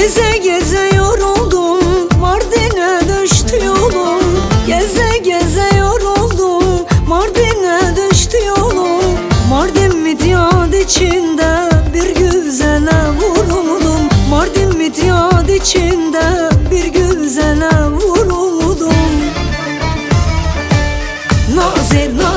Geze geze yoruldum Mardin'e düştü yolum. Geze geze yoruldum Mardin'e düştü yolum. Mardin midyat içinde bir güzele vuruldum? Mardin midyat içinde bir güzele vuruldum? Nazir no,